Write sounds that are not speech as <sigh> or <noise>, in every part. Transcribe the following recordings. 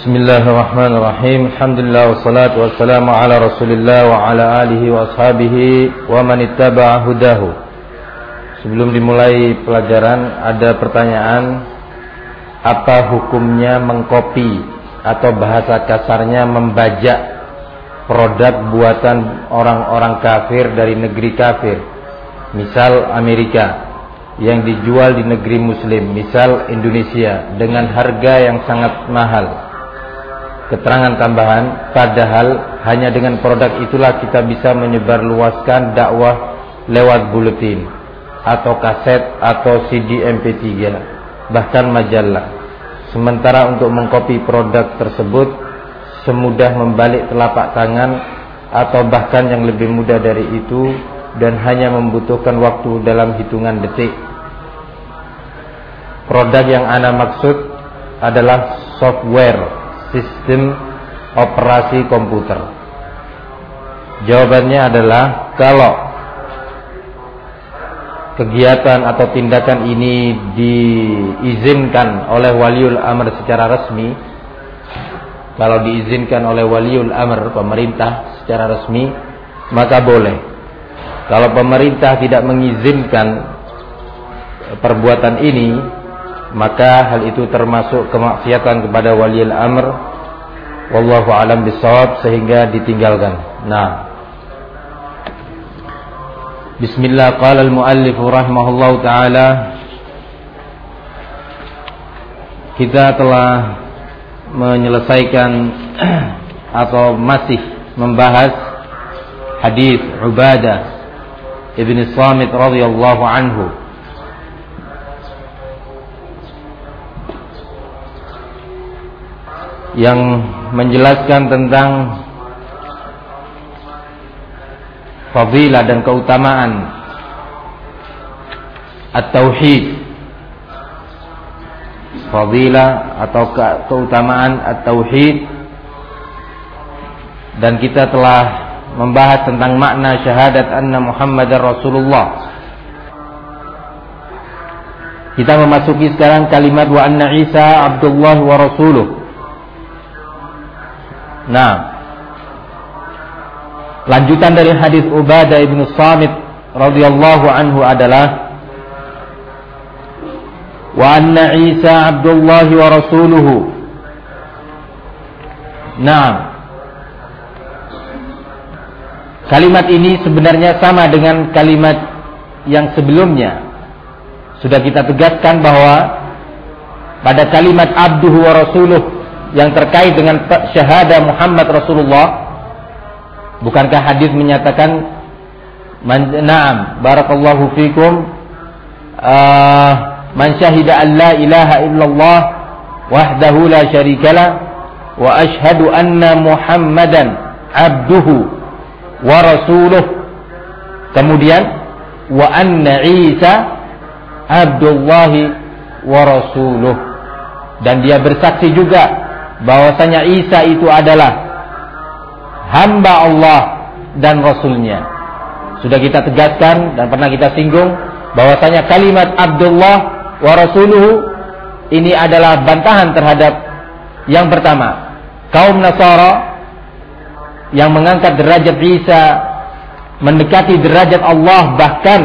Bismillahirrahmanirrahim. Alhamdulillah wassalatu wassalamu ala rasulillah wa ala alihi wa ashabihi wa man ittaba'a hudahu. Sebelum dimulai pelajaran ada pertanyaan Apa hukumnya mengkopi atau bahasa kasarnya membajak produk buatan orang-orang kafir dari negeri kafir? Misal Amerika yang dijual di negeri muslim. Misal Indonesia dengan harga yang sangat mahal keterangan tambahan padahal hanya dengan produk itulah kita bisa menyebarluaskan dakwah lewat buletin atau kaset atau CD MP3 bahkan majalah. Sementara untuk mengkopi produk tersebut semudah membalik telapak tangan atau bahkan yang lebih mudah dari itu dan hanya membutuhkan waktu dalam hitungan detik. Produk yang ana maksud adalah software sistem operasi komputer? Jawabannya adalah kalau kegiatan atau tindakan ini diizinkan oleh waliul amr secara resmi, kalau diizinkan oleh waliul amr pemerintah secara resmi, maka boleh. Kalau pemerintah tidak mengizinkan perbuatan ini, maka hal itu termasuk kemaksiatan kepada waliul amr. Wallahu alam bisawab sehingga ditinggalkan. Nah. Bismillah qala al-muallif rahimahullahu taala. Kita telah menyelesaikan <clears throat> atau masih membahas hadis Ubadah Ibn Samit radhiyallahu anhu yang menjelaskan tentang fadilah dan keutamaan at-tauhid. Fadilah atau ke keutamaan at-tauhid. Dan kita telah membahas tentang makna syahadat anna Muhammadar Rasulullah. Kita memasuki sekarang kalimat wa anna Isa Abdullah wa Rasuluh Nah, lanjutan dari hadis Ubadah ibnu Samit radhiyallahu anhu adalah wa anna Isa Abdullah wa rasuluhu. Nah, kalimat ini sebenarnya sama dengan kalimat yang sebelumnya. Sudah kita tegaskan bahwa pada kalimat abduhu wa rasuluh yang terkait dengan syahadah Muhammad Rasulullah bukankah hadis menyatakan na'am barakallahu fikum uh, man syahida an la ilaha illallah wahdahu la syarikala wa ashhadu anna muhammadan abduhu wa rasuluh. Kemudian wa anna isa abdullahi wa rasuluh. Dan dia bersaksi juga bahwasanya Isa itu adalah hamba Allah dan Rasulnya. Sudah kita tegaskan dan pernah kita singgung bahwasanya kalimat Abdullah wa Rasuluhu ini adalah bantahan terhadap yang pertama kaum Nasara yang mengangkat derajat Isa mendekati derajat Allah bahkan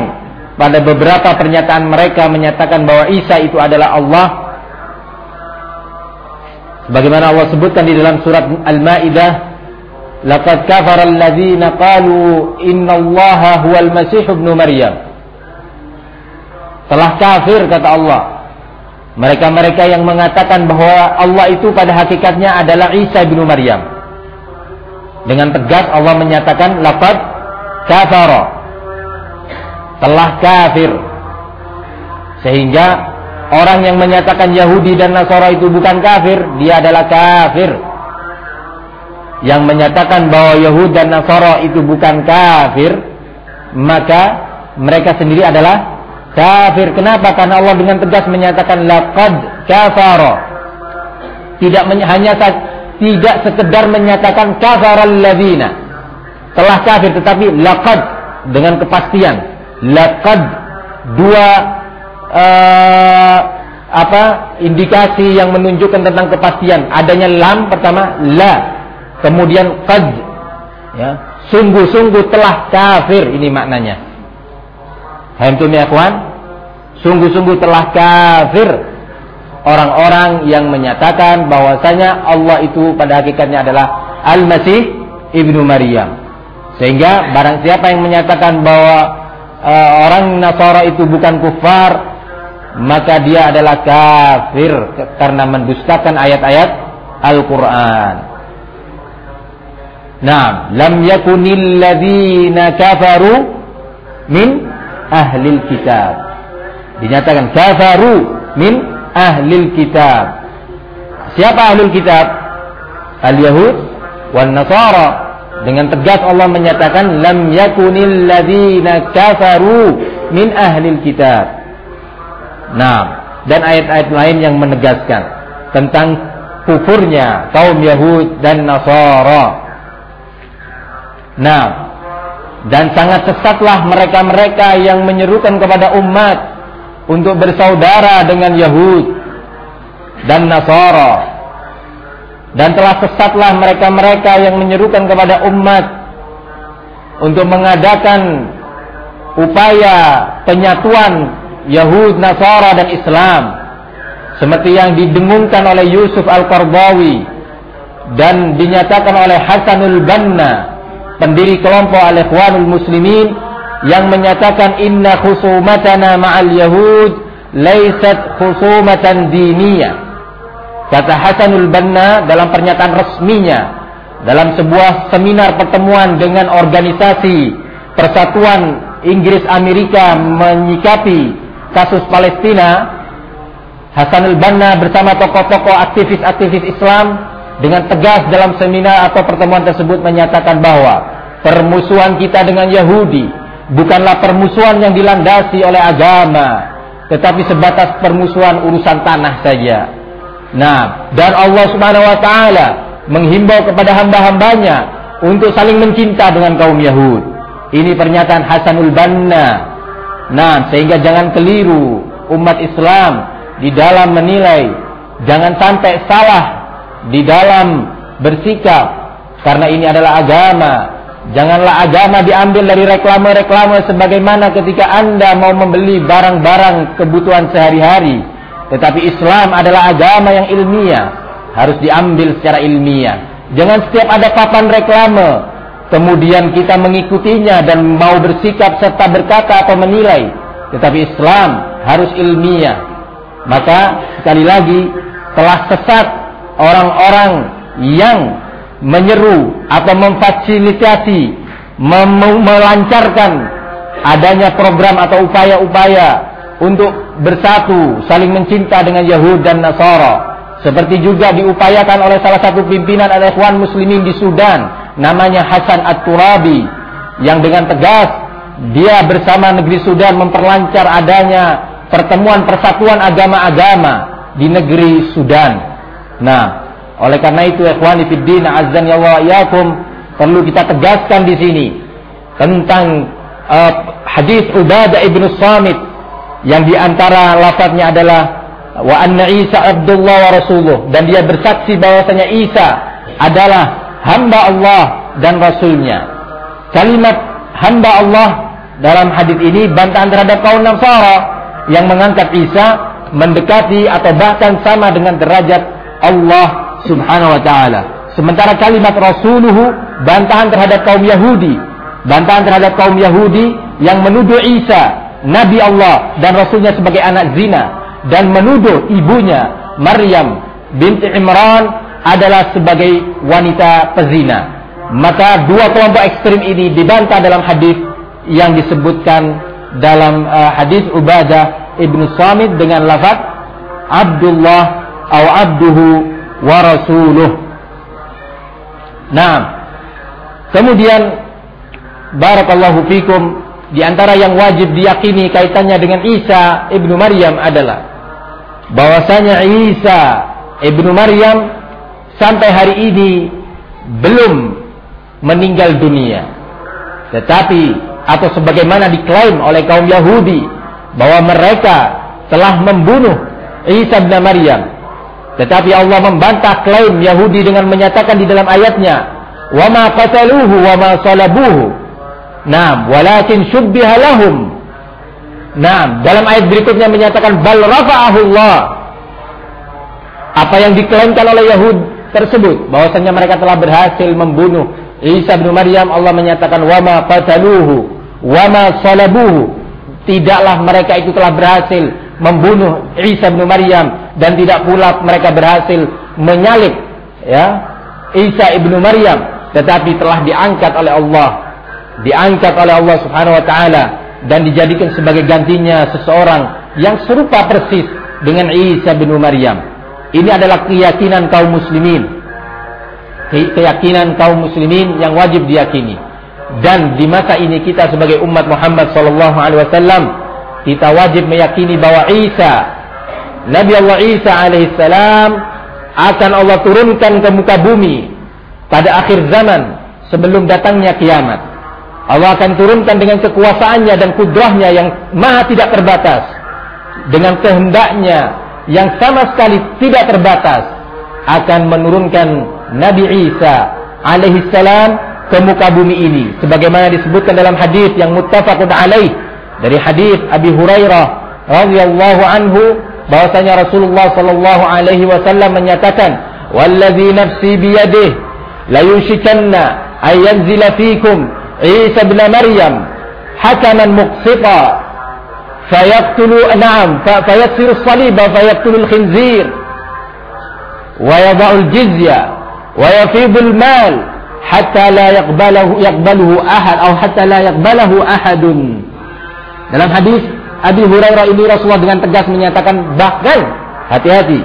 pada beberapa pernyataan mereka menyatakan bahwa Isa itu adalah Allah Bagaimana Allah sebutkan di dalam surat Al-Maidah, "Laqad kafara alladziina qalu innallaha huwal masih ibnu Maryam." Telah kafir kata Allah. Mereka-mereka yang mengatakan bahwa Allah itu pada hakikatnya adalah Isa bin Maryam. Dengan tegas Allah menyatakan laqad kafara. Telah kafir. Sehingga Orang yang menyatakan Yahudi dan Nasara itu bukan kafir, dia adalah kafir. Yang menyatakan bahwa Yahudi dan Nasara itu bukan kafir, maka mereka sendiri adalah kafir. Kenapa? Karena Allah dengan tegas menyatakan laqad kafara. Tidak hanya tidak sekedar menyatakan kafaral ladzina. Telah kafir tetapi laqad dengan kepastian. Laqad dua uh, apa indikasi yang menunjukkan tentang kepastian. Adanya lam pertama la. Kemudian qad. Ya. Sungguh-sungguh telah kafir ini maknanya. Hantum ya sungguh-sungguh telah kafir. Orang-orang yang menyatakan bahwasanya Allah itu pada hakikatnya adalah Al-Masih Ibnu Maryam. Sehingga barang siapa yang menyatakan bahwa uh, orang Nasara itu bukan kufar maka dia adalah kafir karena mendustakan ayat-ayat Al-Qur'an. Nah, lam yakunil ladzina kafaru min ahlil kitab. Dinyatakan kafaru min ahlil kitab. Siapa ahlul kitab? Al-Yahud wan Nasara. Dengan tegas Allah menyatakan lam yakunil ladzina kafaru min ahlil kitab. Nah, dan ayat-ayat lain yang menegaskan tentang kufurnya kaum Yahud dan Nasara. Nah, dan sangat sesatlah mereka-mereka yang menyerukan kepada umat untuk bersaudara dengan Yahud dan Nasara. Dan telah sesatlah mereka-mereka yang menyerukan kepada umat untuk mengadakan upaya penyatuan Yahud, Nasara dan Islam. Seperti yang didengungkan oleh Yusuf Al-Qardawi dan dinyatakan oleh Hasanul Banna pendiri kelompok Al-Ikhwanul Muslimin yang menyatakan inna khusumatana ma'al Yahud laisat khusumatan diniyah. Kata Hasanul Banna dalam pernyataan resminya dalam sebuah seminar pertemuan dengan organisasi Persatuan Inggris Amerika menyikapi kasus Palestina, Hasanul Banna bersama tokoh-tokoh aktivis-aktivis Islam dengan tegas dalam seminar atau pertemuan tersebut menyatakan bahwa permusuhan kita dengan Yahudi bukanlah permusuhan yang dilandasi oleh agama, tetapi sebatas permusuhan urusan tanah saja. Nah, dan Allah Subhanahu wa taala menghimbau kepada hamba-hambanya untuk saling mencinta dengan kaum Yahud. Ini pernyataan Hasanul Banna Nah, sehingga jangan keliru umat Islam di dalam menilai, jangan sampai salah di dalam bersikap karena ini adalah agama. Janganlah agama diambil dari reklame-reklame sebagaimana ketika Anda mau membeli barang-barang kebutuhan sehari-hari. Tetapi Islam adalah agama yang ilmiah, harus diambil secara ilmiah. Jangan setiap ada papan reklame kemudian kita mengikutinya dan mau bersikap serta berkata atau menilai. Tetapi Islam harus ilmiah. Maka sekali lagi telah sesat orang-orang yang menyeru atau memfasilitasi mem melancarkan adanya program atau upaya-upaya untuk bersatu saling mencinta dengan Yahud dan Nasara. Seperti juga diupayakan oleh salah satu pimpinan al-Ikhwan Muslimin di Sudan namanya Hasan At-Turabi yang dengan tegas dia bersama negeri Sudan memperlancar adanya pertemuan persatuan agama-agama di negeri Sudan. Nah, oleh karena itu ikhwani fiddin azan ya yakum perlu kita tegaskan di sini tentang uh, hadis Ubadah ibnu Samit yang di antara lafadznya adalah wa anna Isa Abdullah wa Rasuluh dan dia bersaksi bahwasanya Isa adalah hamba Allah dan Rasulnya. Kalimat hamba Allah dalam hadis ini bantahan terhadap kaum Nasara yang mengangkat Isa mendekati atau bahkan sama dengan derajat Allah Subhanahu wa taala. Sementara kalimat rasuluhu bantahan terhadap kaum Yahudi, bantahan terhadap kaum Yahudi yang menuduh Isa nabi Allah dan rasulnya sebagai anak zina dan menuduh ibunya Maryam binti Imran adalah sebagai wanita pezina. Maka dua kelompok ekstrim ini dibantah dalam hadis yang disebutkan dalam uh, hadis Ubadah ibnu Samit dengan lafaz Abdullah atau abduhu wa rasuluh. Nah, kemudian barakallahu fikum di antara yang wajib diyakini kaitannya dengan Isa ibnu Maryam adalah bahwasanya Isa ibnu Maryam sampai hari ini belum meninggal dunia. Tetapi atau sebagaimana diklaim oleh kaum Yahudi bahwa mereka telah membunuh Isa bin Maryam. Tetapi Allah membantah klaim Yahudi dengan menyatakan di dalam ayatnya, "Wa ma qataluhu wa ma salabuhu." Naam, walakin syubbiha lahum. Naam, dalam ayat berikutnya menyatakan bal rafa'ahu Allah. Apa yang diklaimkan oleh Yahud tersebut. Bahwasanya mereka telah berhasil membunuh Isa bin Maryam. Allah menyatakan wa ma qataluhu wa ma salabuhu. Tidaklah mereka itu telah berhasil membunuh Isa bin Maryam dan tidak pula mereka berhasil menyalib ya Isa ibnu Maryam. Tetapi telah diangkat oleh Allah diangkat oleh Allah Subhanahu wa taala dan dijadikan sebagai gantinya seseorang yang serupa persis dengan Isa bin Maryam. Ini adalah keyakinan kaum muslimin. Keyakinan kaum muslimin yang wajib diyakini. Dan di masa ini kita sebagai umat Muhammad sallallahu alaihi wasallam kita wajib meyakini bahwa Isa Nabi Allah Isa alaihissalam akan Allah turunkan ke muka bumi pada akhir zaman sebelum datangnya kiamat. Allah akan turunkan dengan kekuasaannya dan kudrahnya yang maha tidak terbatas. Dengan kehendaknya yang sama sekali tidak terbatas. Akan menurunkan Nabi Isa alaihissalam ke muka bumi ini. Sebagaimana disebutkan dalam hadis yang muttafaqun alaih. Dari hadis Abi Hurairah radhiyallahu anhu bahwasanya Rasulullah sallallahu alaihi wasallam menyatakan, "Wallazi nafsi biyadihi la yushikanna ay yanzila fikum Isa bin Maryam hakaman muqsita fayaqtulu na'am fayaksiru as-saliba fayaqtulu al-khinzir. Wa yada'u al-jizya wa yafidu al-mal hatta la yaqbalahu yaqbaluhu ahad atau hatta la yaqbalahu ahadun. Dalam hadis Abi Hurairah ini Rasulullah dengan tegas menyatakan bahkan hati-hati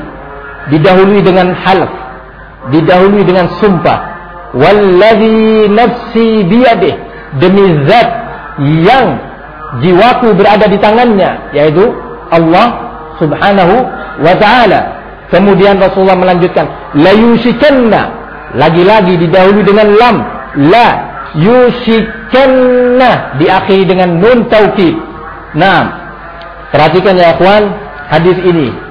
didahului dengan halaf didahului dengan sumpah. Walladhi nafsi biyadih demi zat yang jiwaku berada di tangannya yaitu Allah Subhanahu wa taala. Kemudian Rasulullah melanjutkan la yushikanna lagi-lagi didahului dengan lam. La yushikanna diakhiri dengan nun taukid. Nah, perhatikan ya akhwan hadis ini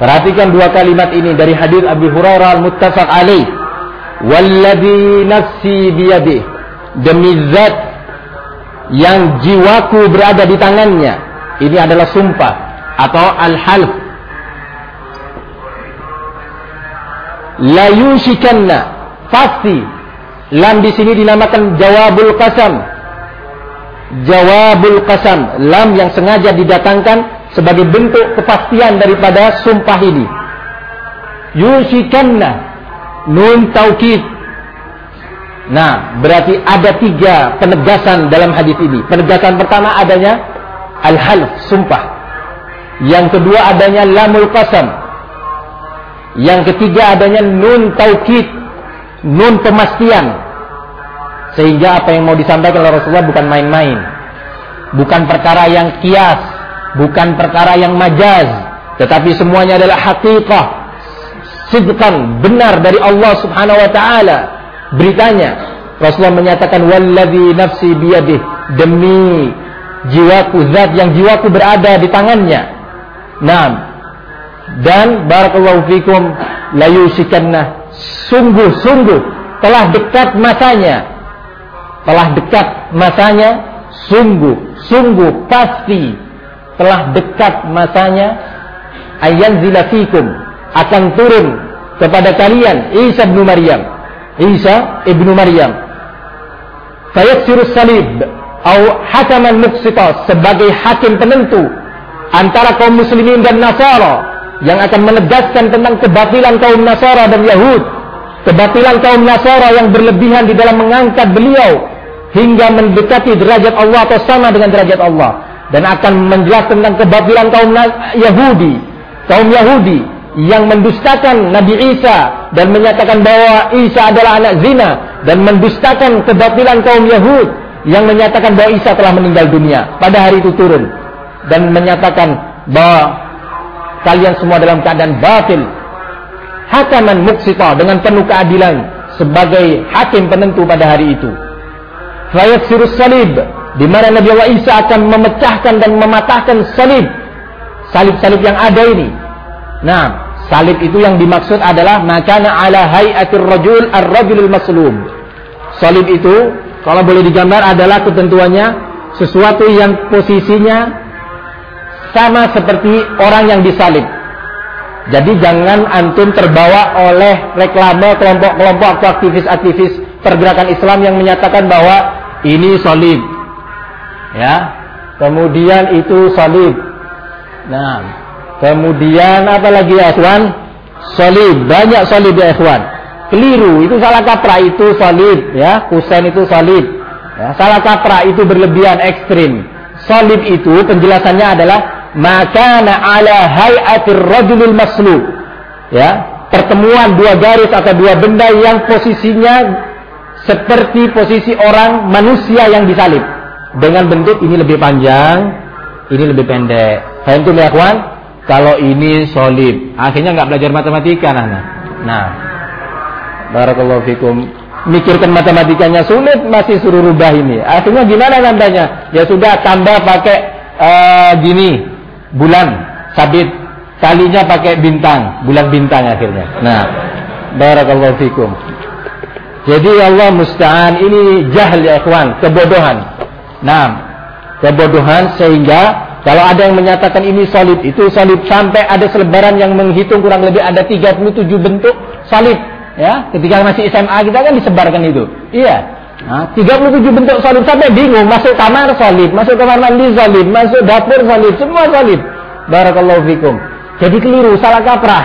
Perhatikan dua kalimat ini dari hadis Abi Hurairah al-muttafaq alaih. Walladhi nafsi biyadih. Demi zat yang jiwaku berada di tangannya. Ini adalah sumpah atau al-half. La yushikanna pasti lam di sini dinamakan jawabul qasam. Jawabul qasam, lam yang sengaja didatangkan sebagai bentuk kepastian daripada sumpah ini. Yusikanna nun taukid. Nah, berarti ada tiga penegasan dalam hadis ini. Penegasan pertama adanya al-half, sumpah. Yang kedua adanya lamul qasam. Yang ketiga adanya nun taukid, nun pemastian. Sehingga apa yang mau disampaikan oleh Rasulullah bukan main-main. Bukan perkara yang kias, bukan perkara yang majaz tetapi semuanya adalah haqiqah. Sidqan benar dari Allah Subhanahu wa taala. Beritanya Rasulullah menyatakan walladzi nafsi biyadih demi jiwaku zat yang jiwaku berada di tangannya. Nah dan barakallahu fikum la yusikanna sungguh-sungguh telah dekat masanya. Telah dekat masanya sungguh sungguh pasti telah dekat masanya ayan zilafikum akan turun kepada kalian Isa ibnu Maryam. Isa ibnu Maryam. Fayaksiru salib atau hakaman muqsita sebagai hakim penentu antara kaum muslimin dan Nasara yang akan menegaskan tentang kebatilan kaum Nasara dan Yahud kebatilan kaum Nasara yang berlebihan di dalam mengangkat beliau hingga mendekati derajat Allah atau sama dengan derajat Allah dan akan menjelaskan tentang kebatilan kaum Yahudi, kaum Yahudi yang mendustakan Nabi Isa dan menyatakan bahwa Isa adalah anak zina dan mendustakan kebatilan kaum Yahud yang menyatakan bahwa Isa telah meninggal dunia. Pada hari itu turun dan menyatakan bahwa kalian semua dalam keadaan batil. Hakaman muksita dengan penuh keadilan sebagai hakim penentu pada hari itu. Sirus salib di mana Nabi Allah Isa akan memecahkan dan mematahkan salib salib-salib yang ada ini nah salib itu yang dimaksud adalah makana ala hayatir rajul ar-rajulul maslum salib itu kalau boleh digambar adalah ketentuannya sesuatu yang posisinya sama seperti orang yang disalib. Jadi jangan antum terbawa oleh reklame kelompok-kelompok aktivis-aktivis pergerakan Islam yang menyatakan bahwa ini salib. Ya. Kemudian itu salib. Nah, kemudian apa lagi ya, ikhwan? Salib, banyak salib ya, ikhwan. Keliru, itu salah kaprah, itu salib, ya. Husain itu salib. Ya, salah kaprah itu berlebihan ekstrim. Salib itu penjelasannya adalah makana ala hayatir rajulil maslub. Ya, pertemuan dua garis atau dua benda yang posisinya seperti posisi orang manusia yang disalib. Dengan bentuk ini lebih panjang, ini lebih pendek. Faham tuh ya kawan? Kalau ini solid, akhirnya nggak belajar matematika nah. Nah, Barakallahu fikum. Mikirkan matematikanya sulit masih suruh rubah ini. Artinya gimana nambahnya? Ya sudah tambah pakai uh, gini bulan sabit kalinya pakai bintang bulan bintang akhirnya. Nah, barakallahu fikum. Jadi Allah musta'an ini jahil ya ikhwan, kebodohan. Nah, kebodohan sehingga kalau ada yang menyatakan ini salib, itu salib sampai ada selebaran yang menghitung kurang lebih ada 37 bentuk salib Ya, ketika masih SMA kita kan disebarkan itu. Iya. Nah, 37 bentuk salib sampai bingung, masuk kamar salib, masuk kamar mandi salib, masuk dapur salib, semua salib. Barakallahu fikum. Jadi keliru, salah kaprah.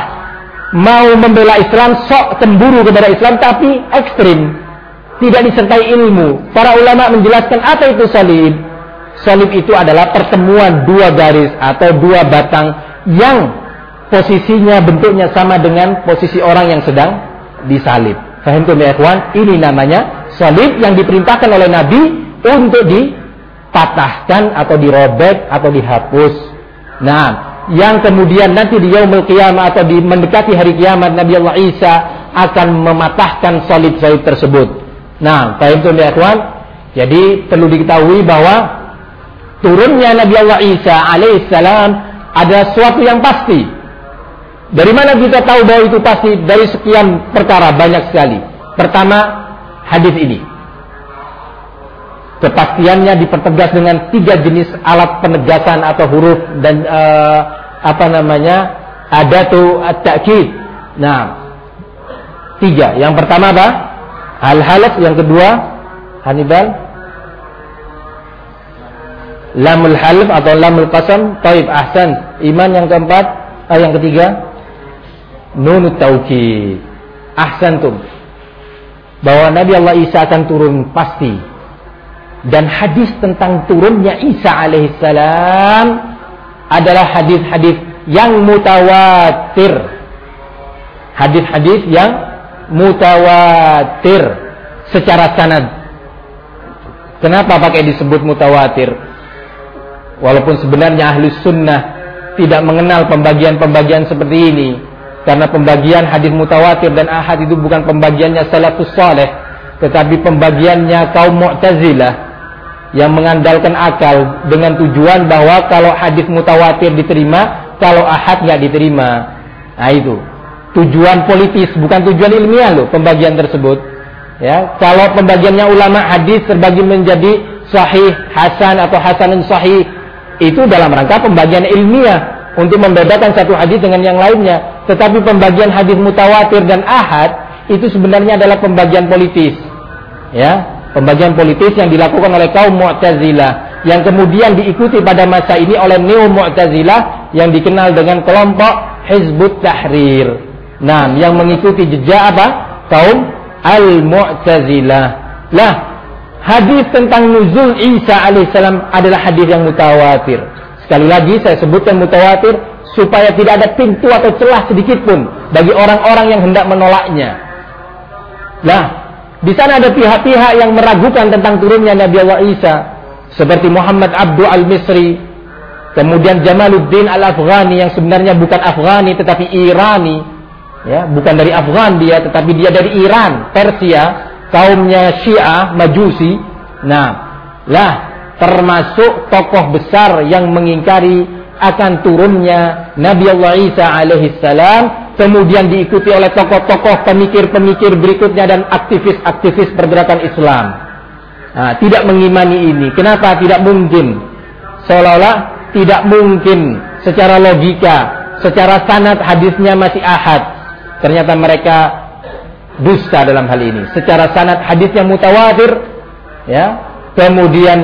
Mau membela Islam sok cemburu kepada Islam tapi ekstrim. Tidak disertai ilmu. Para ulama menjelaskan apa itu salib. Salib itu adalah pertemuan dua garis atau dua batang yang posisinya bentuknya sama dengan posisi orang yang sedang disalib. Fahim tuh ya ikhwan? Ini namanya salib yang diperintahkan oleh Nabi untuk dipatahkan atau dirobek atau dihapus. Nah, yang kemudian nanti di yaumul qiyamah atau di mendekati hari kiamat Nabi Allah Isa akan mematahkan salib-salib tersebut. Nah, fahim tuh ya? Jadi perlu diketahui bahwa turunnya Nabi Allah Isa alaihissalam ada suatu yang pasti dari mana kita tahu bahwa itu pasti? Dari sekian perkara banyak sekali. Pertama, hadis ini. Kepastiannya dipertegas dengan tiga jenis alat penegasan atau huruf dan uh, apa namanya ada tuh at-ta'kid. Nah, tiga. Yang pertama apa? Al-halaf. Yang kedua, Hannibal. Lamul halif atau lamul qasam. Taib ahsan. Iman yang keempat. Ah, yang ketiga nun taukid. Ahsantum. Bahwa Nabi Allah Isa akan turun pasti. Dan hadis tentang turunnya Isa alaihissalam adalah hadis-hadis yang mutawatir. Hadis-hadis yang mutawatir secara sanad. Kenapa pakai disebut mutawatir? Walaupun sebenarnya ahli sunnah tidak mengenal pembagian-pembagian seperti ini karena pembagian hadis mutawatir dan ahad itu bukan pembagiannya salafus saleh, tetapi pembagiannya kaum Mu'tazilah yang mengandalkan akal dengan tujuan bahwa kalau hadis mutawatir diterima, kalau ahad nggak diterima. Nah itu tujuan politis bukan tujuan ilmiah loh pembagian tersebut. Ya, kalau pembagiannya ulama hadis terbagi menjadi sahih, hasan atau hasanun sahih itu dalam rangka pembagian ilmiah untuk membedakan satu hadis dengan yang lainnya. Tetapi pembagian hadis mutawatir dan ahad itu sebenarnya adalah pembagian politis. Ya, pembagian politis yang dilakukan oleh kaum Mu'tazilah yang kemudian diikuti pada masa ini oleh Neo Mu'tazilah yang dikenal dengan kelompok Hizbut Tahrir. Nah, yang mengikuti jejak apa? Kaum Al-Mu'tazilah. Lah, hadis tentang nuzul Isa alaihissalam adalah hadis yang mutawatir. Sekali lagi saya sebutkan mutawatir supaya tidak ada pintu atau celah sedikit pun bagi orang-orang yang hendak menolaknya. Nah, di sana ada pihak-pihak yang meragukan tentang turunnya Nabi Allah Isa seperti Muhammad Abdul Al-Misri, kemudian Jamaluddin Al-Afghani yang sebenarnya bukan Afghani tetapi Irani, ya, bukan dari Afghan dia tetapi dia dari Iran, Persia, kaumnya Syiah, Majusi. Nah, lah termasuk tokoh besar yang mengingkari akan turunnya Nabi Allah Isa alaihi salam kemudian diikuti oleh tokoh-tokoh pemikir-pemikir berikutnya dan aktivis-aktivis pergerakan Islam. Nah, tidak mengimani ini. Kenapa tidak mungkin? Seolah-olah tidak mungkin secara logika, secara sanad hadisnya masih ahad. Ternyata mereka dusta dalam hal ini. Secara sanad hadisnya mutawatir, ya. Kemudian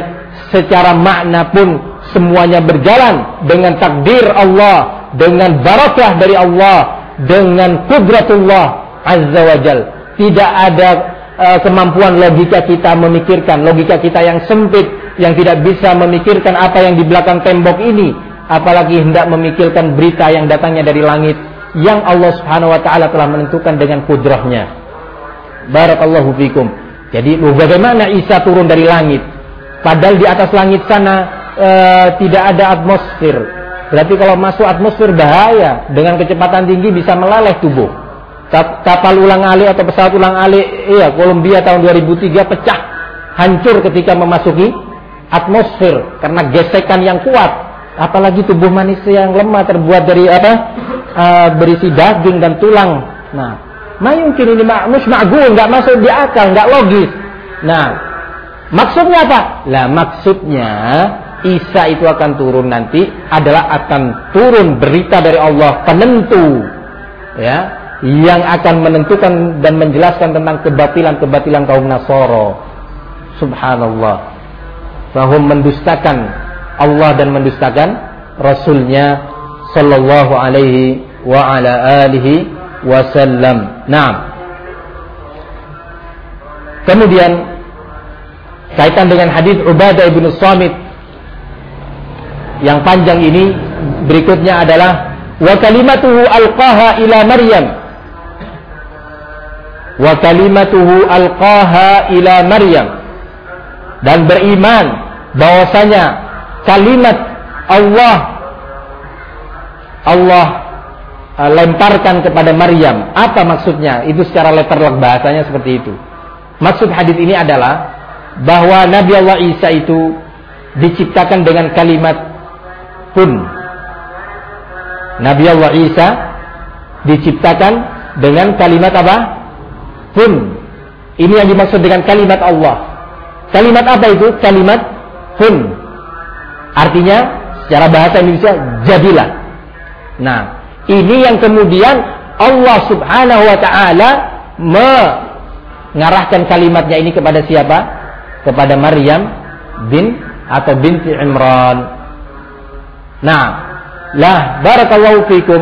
secara makna pun semuanya berjalan dengan takdir Allah, dengan barakah dari Allah, dengan kudratullah azza wajal. Tidak ada uh, kemampuan logika kita memikirkan, logika kita yang sempit yang tidak bisa memikirkan apa yang di belakang tembok ini, apalagi hendak memikirkan berita yang datangnya dari langit yang Allah Subhanahu wa taala telah menentukan dengan kudrahnya. Barakallahu fikum. Jadi bagaimana Isa turun dari langit? Padahal di atas langit sana e, tidak ada atmosfer. Berarti kalau masuk atmosfer bahaya. Dengan kecepatan tinggi bisa meleleh tubuh. Kapal ulang alik atau pesawat ulang alik, iya, Columbia tahun 2003 pecah, hancur ketika memasuki atmosfer karena gesekan yang kuat. Apalagi tubuh manusia yang lemah terbuat dari apa? E, berisi daging dan tulang. Nah, mungkin ini mus ma'gul, nggak masuk di akal, nggak logis. Nah, Maksudnya apa? Lah maksudnya Isa itu akan turun nanti adalah akan turun berita dari Allah penentu ya yang akan menentukan dan menjelaskan tentang kebatilan-kebatilan kaum Nasoro. Subhanallah. Bahwa mendustakan Allah dan mendustakan Rasulnya Sallallahu alaihi wa ala alihi wasallam. Nah. Kemudian kaitan dengan hadis Ubadah ibn Samit yang panjang ini berikutnya adalah wa kalimatuhu alqaha ila Maryam wa kalimatuhu alqaha ila Maryam dan beriman bahwasanya kalimat Allah Allah uh, lemparkan kepada Maryam. Apa maksudnya? Itu secara letterlock bahasanya seperti itu. Maksud hadis ini adalah bahwa Nabi Allah Isa itu diciptakan dengan kalimat pun. Nabi Allah Isa diciptakan dengan kalimat apa? Pun. Ini yang dimaksud dengan kalimat Allah. Kalimat apa itu? Kalimat pun. Artinya secara bahasa Indonesia jadilah. Nah, ini yang kemudian Allah Subhanahu wa taala mengarahkan kalimatnya ini kepada siapa? kepada Maryam bin atau binti Imran. Nah, lah barakallahu fikum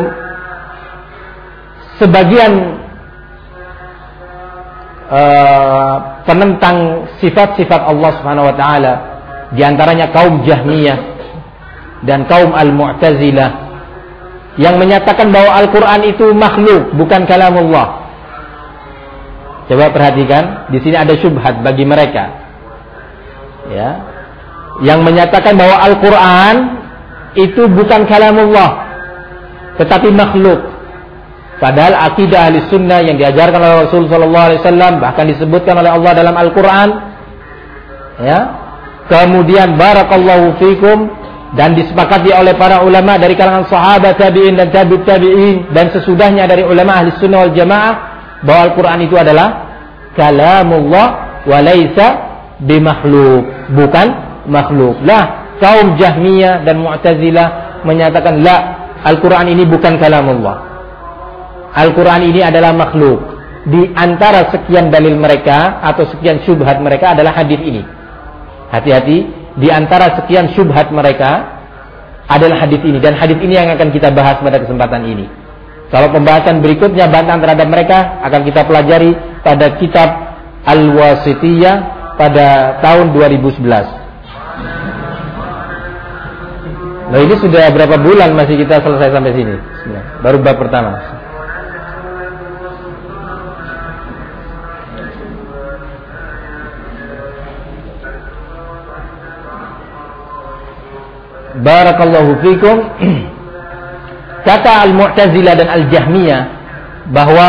sebagian uh, penentang sifat-sifat Allah Subhanahu wa taala di antaranya kaum Jahmiyah dan kaum Al-Mu'tazilah yang menyatakan bahwa Al-Qur'an itu makhluk bukan kalamullah. Coba perhatikan, di sini ada syubhat bagi mereka. Ya. Yang menyatakan bahwa Al-Quran itu bukan kalamullah tetapi makhluk. Padahal akidah ahli sunnah yang diajarkan oleh Rasul Sallallahu Alaihi Wasallam bahkan disebutkan oleh Allah dalam Al-Quran ya. Kemudian barakallahu fikum dan disepakati oleh para ulama dari kalangan sahabat tabi'in dan tabi'ut tabi'in dan sesudahnya dari ulama ahli sunnah wal jamaah bahwa Al-Quran itu adalah kalamullah wa laisa bimakhluk, bukan makhluk. Lah, kaum Jahmiyah dan Mu'tazilah menyatakan la, Al-Qur'an ini bukan kalamullah. Al-Qur'an ini adalah makhluk. Di antara sekian dalil mereka atau sekian syubhat mereka adalah hadis ini. Hati-hati, di antara sekian syubhat mereka adalah hadis ini dan hadis ini yang akan kita bahas pada kesempatan ini. Kalau pembahasan berikutnya bantahan terhadap mereka akan kita pelajari pada kitab Al-Wasitiyah pada tahun 2011. Nah ini sudah berapa bulan masih kita selesai sampai sini? Baru bab pertama. Barakallahu fikum. Kata Al-Mu'tazilah dan Al-Jahmiyah bahwa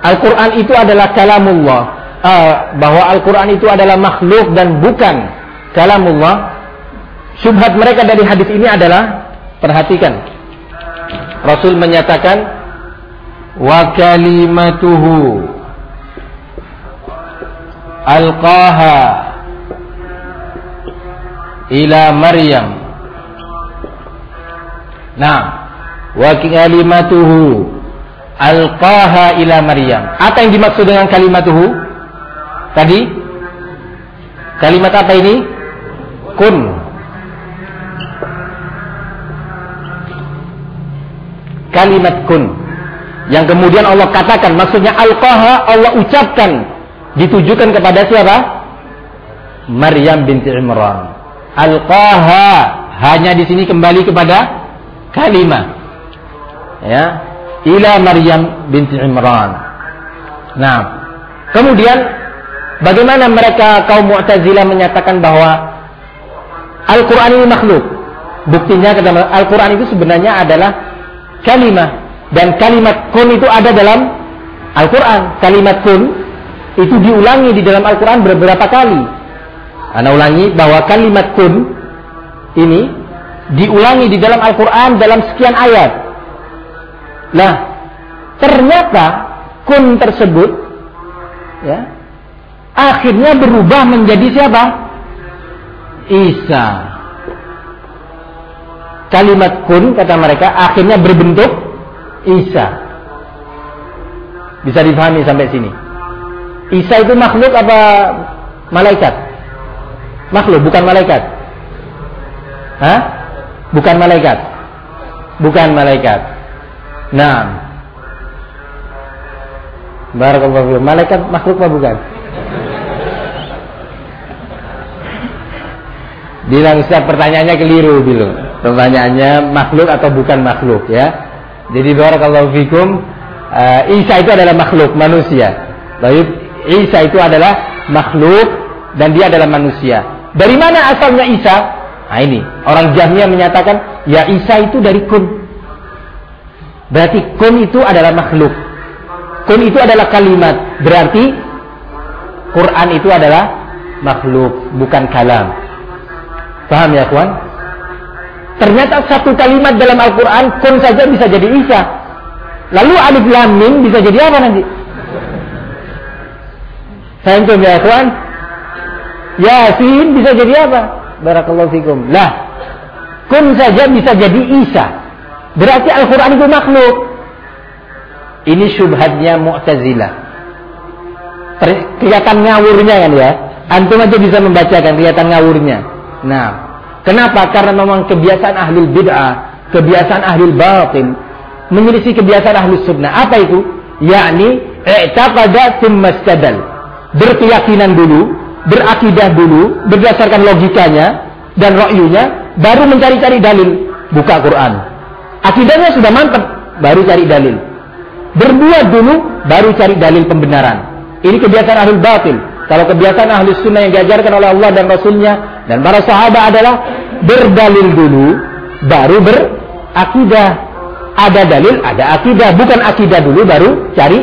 Al-Quran itu adalah kalamullah. Uh, bahwa Al-Quran itu adalah makhluk dan bukan kalamullah Syubhat mereka dari hadis ini adalah perhatikan. Rasul menyatakan wa kalimatuhu alqaha ila Maryam. Nah, wa kalimatuhu alqaha ila Maryam. Apa yang dimaksud dengan kalimatuhu? Tadi kalimat apa ini? Kun kalimat kun yang kemudian Allah katakan maksudnya alqaha Allah ucapkan ditujukan kepada siapa Maryam binti Imran alqaha. Hanya di sini kembali kepada kalimat ya. Ila Maryam binti Imran. Nah. Kemudian bagaimana mereka kaum Mu'tazilah menyatakan bahwa Al-Quran ini makhluk? Buktinya Al-Quran itu sebenarnya adalah kalimat dan kalimat kun itu ada dalam Al-Quran. Kalimat kun itu diulangi di dalam Al-Quran beberapa kali. Anda ulangi bahwa kalimat kun ini diulangi di dalam Al-Quran dalam sekian ayat. Nah, ternyata kun tersebut ya akhirnya berubah menjadi siapa? Isa kalimat kun kata mereka akhirnya berbentuk Isa. Bisa difahami sampai sini. Isa itu makhluk apa malaikat? Makhluk, bukan malaikat. Hah? Bukan malaikat. Bukan malaikat. Nah. Barakallahu Malaikat makhluk apa bukan? Bilang Ustaz pertanyaannya keliru bilang. Pertanyaannya makhluk atau bukan makhluk ya. Jadi barakallahu fikum uh, Isa itu adalah makhluk manusia. Baik, Isa itu adalah makhluk dan dia adalah manusia. Dari mana asalnya Isa? Nah ini, orang Jahmiyah menyatakan ya Isa itu dari kun. Berarti kun itu adalah makhluk. Kun itu adalah kalimat. Berarti Quran itu adalah makhluk, bukan kalam. Paham ya kawan? Ternyata satu kalimat dalam Al-Quran kun saja bisa jadi Isa. Lalu alif lam bisa jadi apa nanti? Saya coba ya kawan. Yasin bisa jadi apa? Barakallahu fikum. Lah, kun saja bisa jadi Isa. Berarti Al-Quran itu makhluk. Ini syubhatnya Mu'tazilah. Kelihatan ngawurnya kan ya. Antum aja bisa membacakan kelihatan ngawurnya. Nah, kenapa? Karena memang kebiasaan ahli bid'ah, kebiasaan ahli batin, menyelisih kebiasaan ahli sunnah. Apa itu? Yakni i'taqada thumma istadal. Berkeyakinan dulu, berakidah dulu, berdasarkan logikanya dan ra'yunya, baru mencari-cari dalil, buka Quran. Akidahnya sudah mantap, baru cari dalil. Berbuat dulu, baru cari dalil pembenaran. Ini kebiasaan ahli batin. Kalau kebiasaan ahli sunnah yang diajarkan oleh Allah dan Rasulnya dan para sahabat adalah berdalil dulu, baru berakidah. Ada dalil, ada akidah. Bukan akidah dulu, baru cari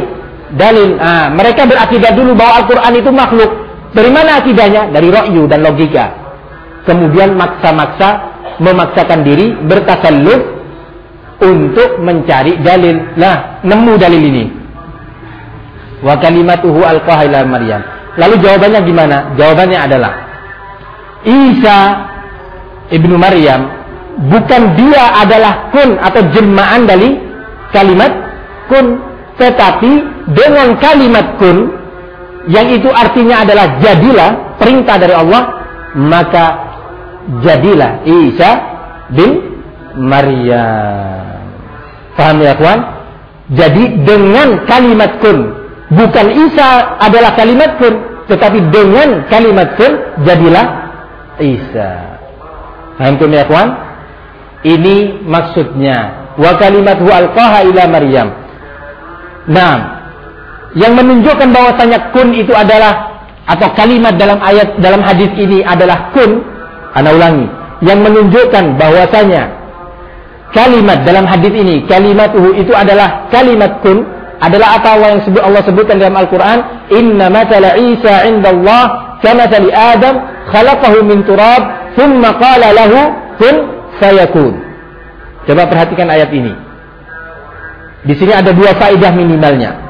dalil. Nah, mereka berakidah dulu bahwa Al-Quran itu makhluk. Dari mana akidahnya? Dari ro'yu dan logika. Kemudian maksa-maksa, memaksakan diri, bertasalluf untuk mencari dalil. Nah, nemu dalil ini. Wa kalimatuhu al-qahila Maryam. Lalu jawabannya gimana? Jawabannya adalah Isa ibnu Maryam bukan dia adalah kun atau jelmaan dari kalimat kun, tetapi dengan kalimat kun yang itu artinya adalah jadilah perintah dari Allah maka jadilah Isa bin Maryam. Paham ya kawan? Jadi dengan kalimat kun bukan Isa adalah kalimat kun, tetapi dengan kalimat kun jadilah Isa. Antum ya kawan? Ini maksudnya. Wa kalimatuhu alqaha ila Maryam. Nah, yang menunjukkan bahwasanya kun itu adalah atau kalimat dalam ayat dalam hadis ini adalah kun, ana ulangi, yang menunjukkan bahwasanya kalimat dalam hadis ini kalimatuhu itu adalah kalimat kun adalah apa yang sebut Allah sebutkan dalam Al-Qur'an inna matala Isa indallah kama tali Adam khalaqahu min turab thumma qala lahu kun fayakun. Coba perhatikan ayat ini. Di sini ada dua faedah minimalnya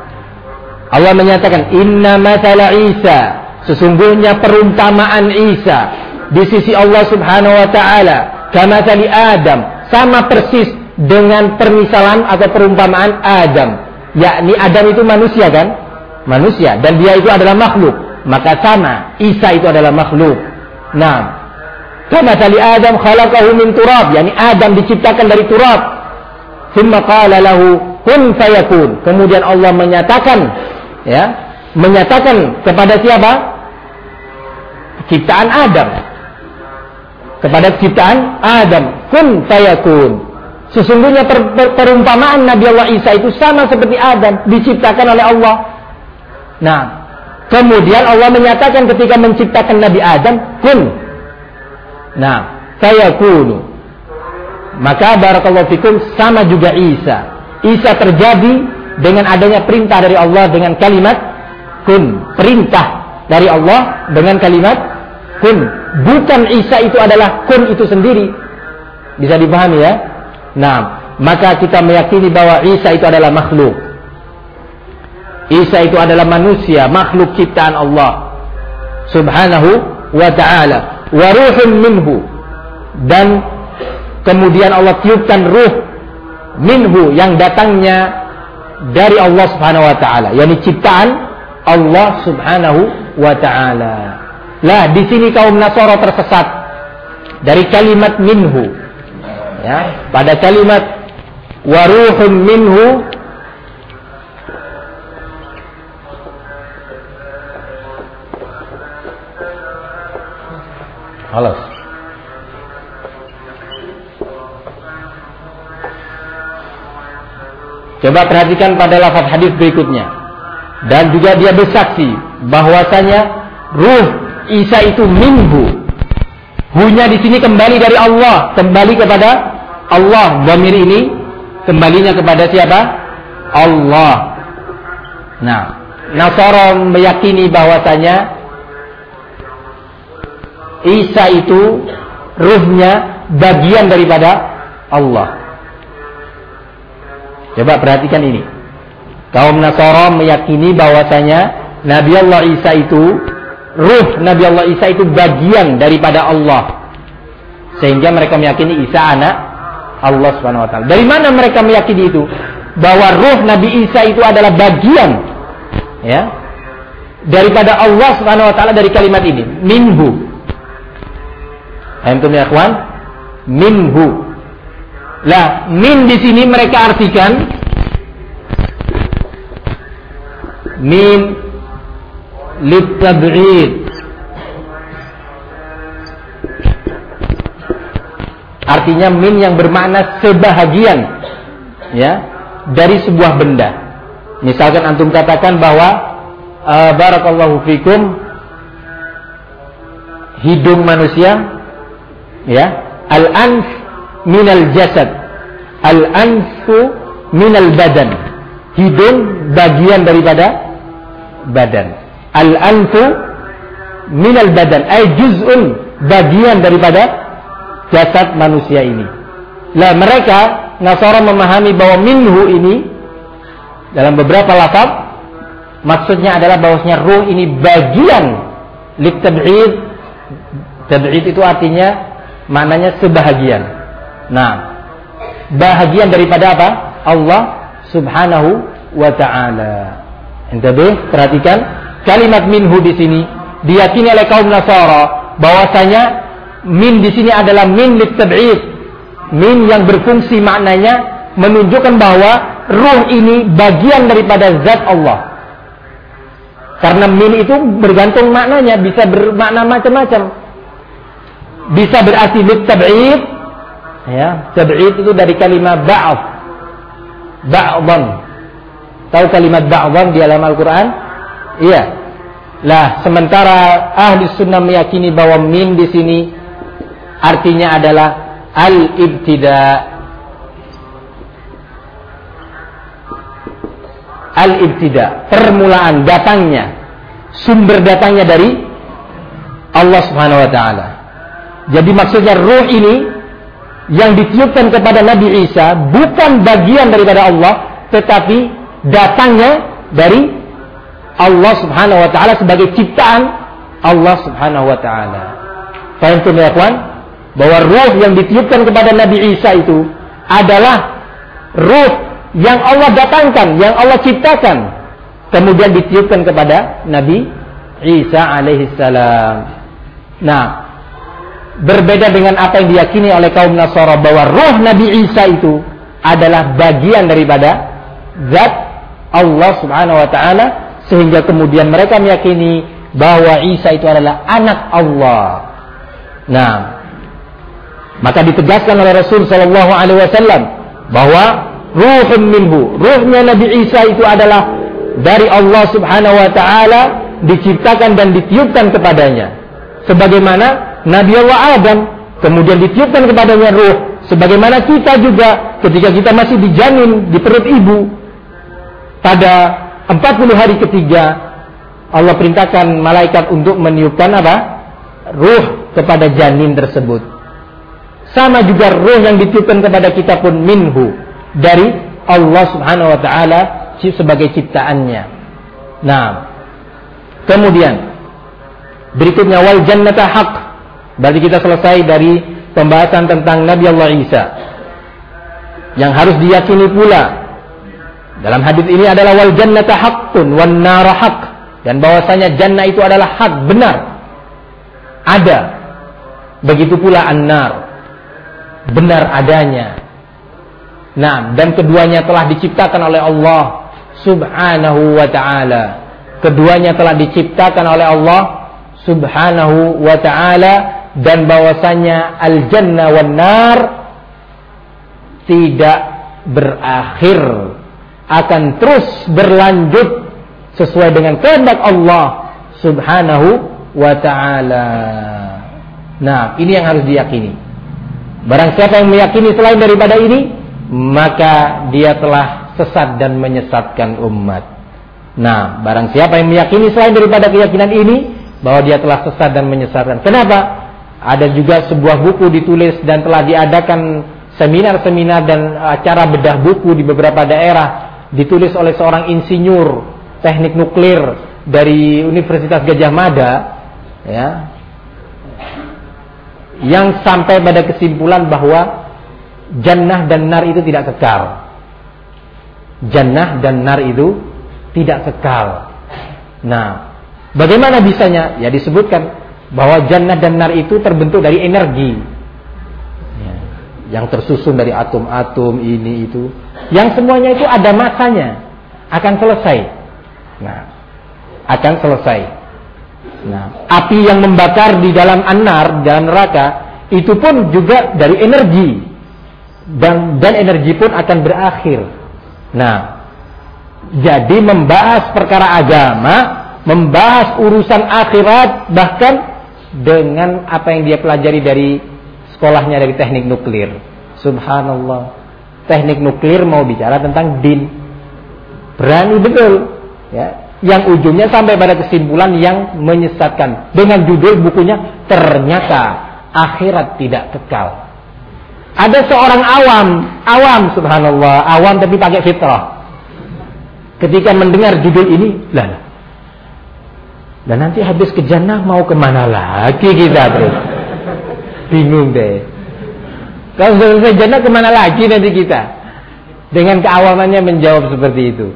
Allah menyatakan inna matala Isa sesungguhnya perumpamaan Isa di sisi Allah Subhanahu wa taala kama tali Adam sama persis dengan permisalan atau perumpamaan Adam yakni Adam itu manusia kan? Manusia dan dia itu adalah makhluk. Maka sama, Isa itu adalah makhluk. Nah, kama Adam khalaqahu min turab, yakni Adam diciptakan dari turab. Thumma qala lahu kun fayakun. Kemudian Allah menyatakan ya, menyatakan kepada siapa? Ciptaan Adam. Kepada ciptaan Adam, kun fayakun. Sesungguhnya per, per, perumpamaan Nabi Allah Isa itu sama seperti Adam, diciptakan oleh Allah. Nah, kemudian Allah menyatakan ketika menciptakan Nabi Adam, kun. Nah, saya kunu. Maka barakallahu fikum sama juga Isa. Isa terjadi dengan adanya perintah dari Allah dengan kalimat kun. Perintah dari Allah dengan kalimat kun. Bukan Isa itu adalah kun itu sendiri. Bisa dipahami ya? Nah, maka kita meyakini bahwa Isa itu adalah makhluk. Isa itu adalah manusia, makhluk ciptaan Allah Subhanahu wa taala. Wa ruhun minhu dan kemudian Allah tiupkan ruh minhu yang datangnya dari Allah Subhanahu wa taala, yakni ciptaan Allah Subhanahu wa taala. Lah, di sini kaum Nasara tersesat dari kalimat minhu ya pada kalimat waruhun minhu Halas. Coba perhatikan pada lafaz hadis berikutnya. Dan juga dia bersaksi bahwasanya ruh Isa itu minhu Hunya di sini kembali dari Allah, kembali kepada Allah. Dhamir ini kembalinya kepada siapa? Allah. Nah, Nasara meyakini bahwasanya Isa itu ruhnya bagian daripada Allah. Coba perhatikan ini. Kaum Nasara meyakini bahwasanya Nabi Allah Isa itu ruh Nabi Allah Isa itu bagian daripada Allah. Sehingga mereka meyakini Isa anak Allah Subhanahu wa taala. Dari mana mereka meyakini itu? Bahwa ruh Nabi Isa itu adalah bagian ya daripada Allah Subhanahu wa taala dari kalimat ini, minhu. Antum ya ikhwan? Minhu. Lah, min di sini mereka artikan min litab'id artinya min yang bermakna sebahagian ya dari sebuah benda. Misalkan antum katakan bahwa uh, barakallahu fikum hidung manusia ya al-anf minal jasad al-anfu minal badan. Hidung bagian daripada badan. Al-anfu minal badan ay juz'un bagian daripada jasad manusia ini. Lah mereka Nasara memahami bahwa minhu ini dalam beberapa lafaz maksudnya adalah bahwasanya ruh ini bagian litab'id tab'id itu artinya maknanya sebahagian nah. Bahagian daripada apa? Allah subhanahu wa ta'ala. Ente perhatikan kalimat minhu di sini. Diyakini oleh kaum Nasara bahwasanya min di sini adalah min litab'id min yang berfungsi maknanya menunjukkan bahwa ruh ini bagian daripada zat Allah. Karena min itu bergantung maknanya bisa bermakna macam-macam. Bisa berarti tab'id ya tab'id itu dari kalimat ba'd ba'dhan. Tahu kalimat ba'dhan di dalam Al-Qur'an? Iya. Lah sementara ahli sunnah meyakini bahwa min di sini artinya adalah al-ibtida. Al-ibtida permulaan datangnya sumber datangnya dari Allah Subhanahu wa taala. Jadi maksudnya ruh ini yang ditiupkan kepada Nabi Isa bukan bagian daripada Allah, tetapi datangnya dari Allah Subhanahu wa taala sebagai ciptaan Allah Subhanahu wa taala. Faham ya kawan? Bahwa ruh yang ditiupkan kepada Nabi Isa itu adalah ruh yang Allah datangkan, yang Allah ciptakan, kemudian ditiupkan kepada Nabi Isa alaihissalam. Nah, berbeda dengan apa yang diyakini oleh kaum Nasara bahwa roh Nabi Isa itu adalah bagian daripada zat Allah Subhanahu wa taala sehingga kemudian mereka meyakini bahwa Isa itu adalah anak Allah. Nah, maka ditegaskan oleh Rasul sallallahu alaihi wasallam bahwa ruhun minhu, ruhnya Nabi Isa itu adalah dari Allah Subhanahu wa taala diciptakan dan ditiupkan kepadanya. Sebagaimana Nabi Allah Adam kemudian ditiupkan kepadanya ruh sebagaimana kita juga ketika kita masih dijanin di perut ibu pada 40 hari ketiga Allah perintahkan malaikat untuk meniupkan apa? ruh kepada janin tersebut sama juga ruh yang ditiupkan kepada kita pun minhu dari Allah Subhanahu wa taala sebagai ciptaannya. Nah, kemudian berikutnya wal jannata haq Berarti kita selesai dari pembahasan tentang Nabi Allah Isa. Yang harus diyakini pula dalam hadis ini adalah wal jannata haqqun wan nar haqq dan bahwasanya jannah itu adalah hak benar. Ada. Begitu pula an-nar. Benar adanya. Nah, dan keduanya telah diciptakan oleh Allah Subhanahu wa taala. Keduanya telah diciptakan oleh Allah Subhanahu wa taala dan bahwasanya al jannah wan nar tidak berakhir akan terus berlanjut sesuai dengan kehendak Allah Subhanahu wa taala. Nah, ini yang harus diyakini. Barang siapa yang meyakini selain daripada ini, maka dia telah sesat dan menyesatkan umat. Nah, barang siapa yang meyakini selain daripada keyakinan ini, bahwa dia telah sesat dan menyesatkan. Kenapa? Ada juga sebuah buku ditulis dan telah diadakan seminar-seminar dan acara bedah buku di beberapa daerah ditulis oleh seorang insinyur teknik nuklir dari Universitas Gajah Mada ya yang sampai pada kesimpulan bahwa jannah dan nar itu tidak kekal. Jannah dan nar itu tidak kekal. Nah, bagaimana bisanya? Ya disebutkan bahwa jannah dan nar itu terbentuk dari energi. Ya, yang tersusun dari atom-atom ini itu. Yang semuanya itu ada masanya. Akan selesai. Nah akan selesai. Nah api yang membakar di dalam anar dan neraka itu pun juga dari energi. Dan dan energi pun akan berakhir. Nah jadi membahas perkara agama membahas urusan akhirat bahkan dengan apa yang dia pelajari dari sekolahnya dari teknik nuklir. Subhanallah. Teknik nuklir mau bicara tentang din. Berani betul. Ya. Yang ujungnya sampai pada kesimpulan yang menyesatkan. Dengan judul bukunya ternyata akhirat tidak kekal. Ada seorang awam, awam subhanallah, awam tapi pakai fitrah. Ketika mendengar judul ini, lah dan nanti habis ke jannah mau ke mana lagi kita terus? Bingung deh. Kalau selesai jannah ke mana lagi nanti kita? Dengan keawamannya menjawab seperti itu.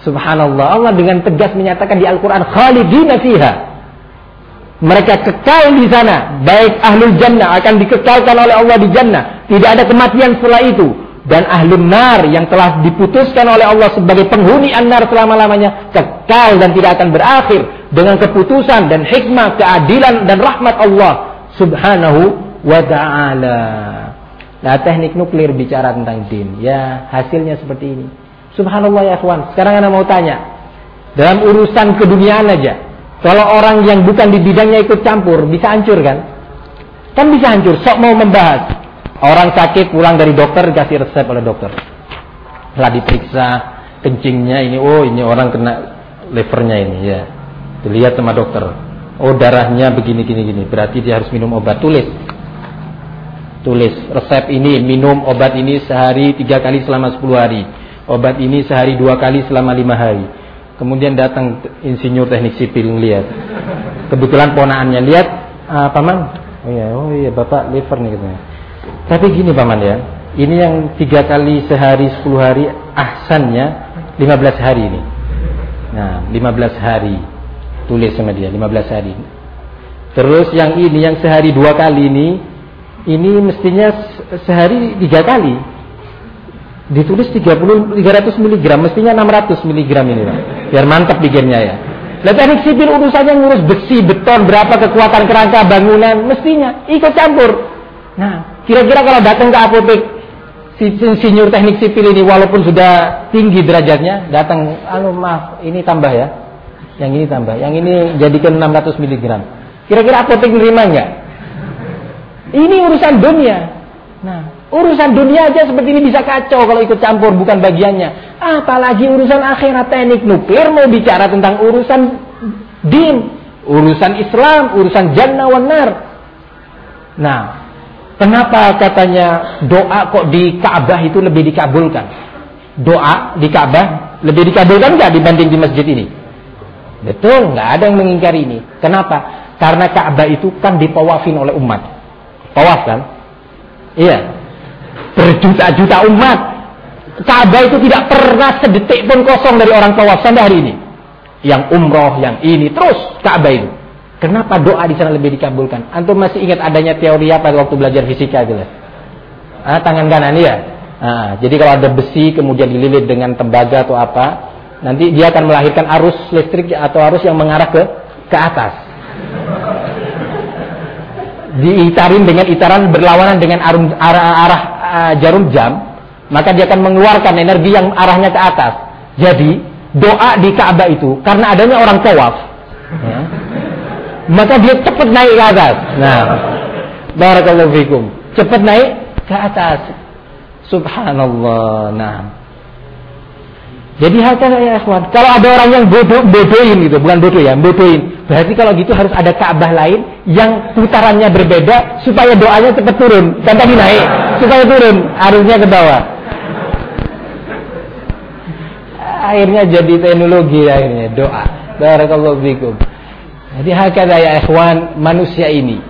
Subhanallah. Allah dengan tegas menyatakan di Al-Quran. Khalidina fiha. Mereka kekal di sana. Baik ahlul jannah akan dikekalkan oleh Allah di jannah. Tidak ada kematian setelah itu dan ahlun nar yang telah diputuskan oleh Allah sebagai penghuni an-nar selama-lamanya kekal dan tidak akan berakhir dengan keputusan dan hikmah, keadilan dan rahmat Allah Subhanahu wa ta'ala. Nah, teknik nuklir bicara tentang din. Ya, hasilnya seperti ini. Subhanallah ya kawan. Sekarang Anda mau tanya. Dalam urusan keduniaan aja. Kalau orang yang bukan di bidangnya ikut campur, bisa hancur kan? Kan bisa hancur. Sok mau membahas. Orang sakit pulang dari dokter dikasih resep oleh dokter. Setelah diperiksa kencingnya ini, oh ini orang kena levernya ini ya. Dilihat sama dokter. Oh darahnya begini gini gini. Berarti dia harus minum obat. Tulis. Tulis resep ini minum obat ini sehari tiga kali selama sepuluh hari. Obat ini sehari dua kali selama lima hari. Kemudian datang insinyur teknik sipil lihat. Kebetulan ponaannya lihat, ah, paman. Oh iya, oh iya bapak liver nih katanya. Tapi gini paman ya, ini yang tiga kali sehari sepuluh hari, ahsannya lima belas hari ini. Nah, lima belas hari. Tulis sama dia, lima belas hari. Terus yang ini, yang sehari dua kali ini, ini mestinya sehari tiga kali. Ditulis 30, 300 mg, mestinya 600 mg ini Pak. Biar mantap bikinnya ya. Nah teknik sipil urusannya ngurus besi, beton, berapa kekuatan kerangka bangunan, mestinya ikut campur. Nah, Kira-kira kalau datang ke apotek insinyur teknik sipil ini walaupun sudah tinggi derajatnya, datang, anu maaf, ini tambah ya. Yang ini tambah, yang ini jadikan 600 mg. Kira-kira apotek nerima enggak? Ini urusan dunia. Nah, urusan dunia aja seperti ini bisa kacau kalau ikut campur bukan bagiannya. Apalagi urusan akhirat teknik nuklir mau bicara tentang urusan din, urusan Islam, urusan jannah wan nar. Nah, Kenapa katanya doa kok di Ka'bah itu lebih dikabulkan? Doa di Ka'bah lebih dikabulkan nggak dibanding di masjid ini? Betul, nggak ada yang mengingkari ini. Kenapa? Karena Ka'bah itu kan dipawafin oleh umat. Tawaf kan? Iya. Berjuta-juta umat. Ka'bah itu tidak pernah sedetik pun kosong dari orang tawaf sampai hari ini. Yang umroh, yang ini, terus Ka'bah itu. Kenapa doa di sana lebih dikabulkan? Antum masih ingat adanya teori apa waktu belajar fisika itu? Ah, tangan kanan ya. Ah, jadi kalau ada besi kemudian dililit dengan tembaga atau apa, nanti dia akan melahirkan arus listrik atau arus yang mengarah ke ke atas. Diitarin dengan itaran berlawanan dengan arum, arah, arah uh, jarum jam, maka dia akan mengeluarkan energi yang arahnya ke atas. Jadi doa di Ka'bah itu karena adanya orang tawaf, ya, maka dia cepat naik ke atas. Nah, barakallahu fikum. Cepat naik ke atas. Subhanallah. Nah. Jadi hakana ya ikhwan, kalau ada orang yang bodoh bodohin gitu, bukan bodoh ya, bodohin. Berarti kalau gitu harus ada Ka'bah lain yang putarannya berbeda supaya doanya cepat turun. Dan tadi naik, supaya turun, arusnya ke bawah. Akhirnya jadi teknologi akhirnya doa. Barakallahu fikum. Jadi hakada ya ikhwan manusia ini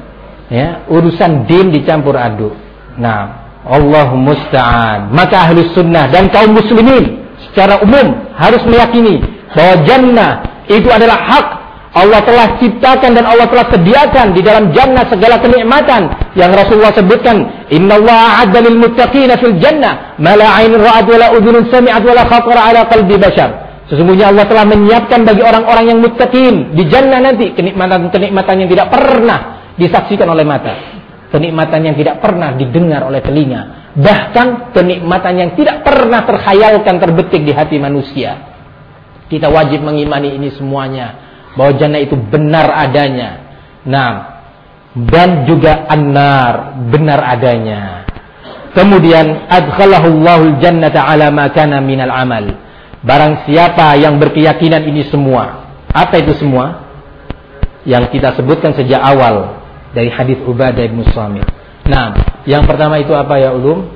ya urusan din dicampur aduk. Nah, Allah musta'an. Maka ahli sunnah dan kaum muslimin secara umum harus meyakini bahwa jannah itu adalah hak Allah telah ciptakan dan Allah telah sediakan di dalam jannah segala kenikmatan yang Rasulullah sebutkan innallaha a'adda lil muttaqina fil jannah ma la ra'at wa la udhunun sami'at wa la khatara 'ala qalbi bashar Sesungguhnya Allah telah menyiapkan bagi orang-orang yang muttaqin di jannah nanti kenikmatan-kenikmatan yang tidak pernah disaksikan oleh mata. Kenikmatan yang tidak pernah didengar oleh telinga. Bahkan kenikmatan yang tidak pernah terkhayalkan terbetik di hati manusia. Kita wajib mengimani ini semuanya. Bahwa jannah itu benar adanya. Nah, dan juga annar benar adanya. Kemudian adkhalahullahu jannata ala ma kana minal amal Barang siapa yang berkeyakinan ini semua. Apa itu semua? Yang kita sebutkan sejak awal dari hadis Ubadah bin Samit. Nah, yang pertama itu apa ya ulum?